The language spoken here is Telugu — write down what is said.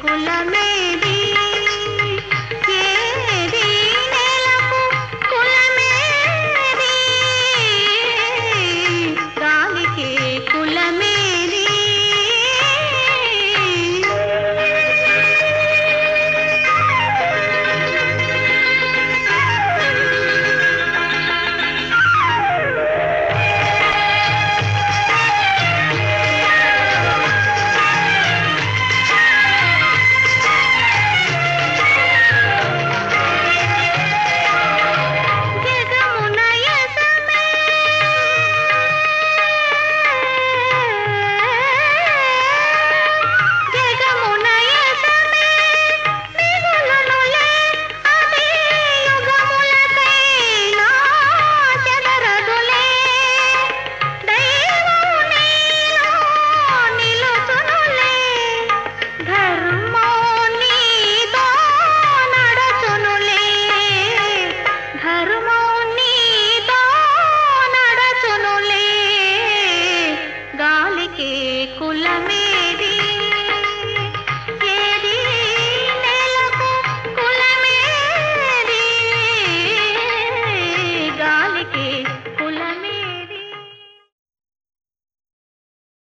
కులమేది? గాలికి